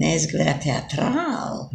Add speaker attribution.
Speaker 1: Inês teatral?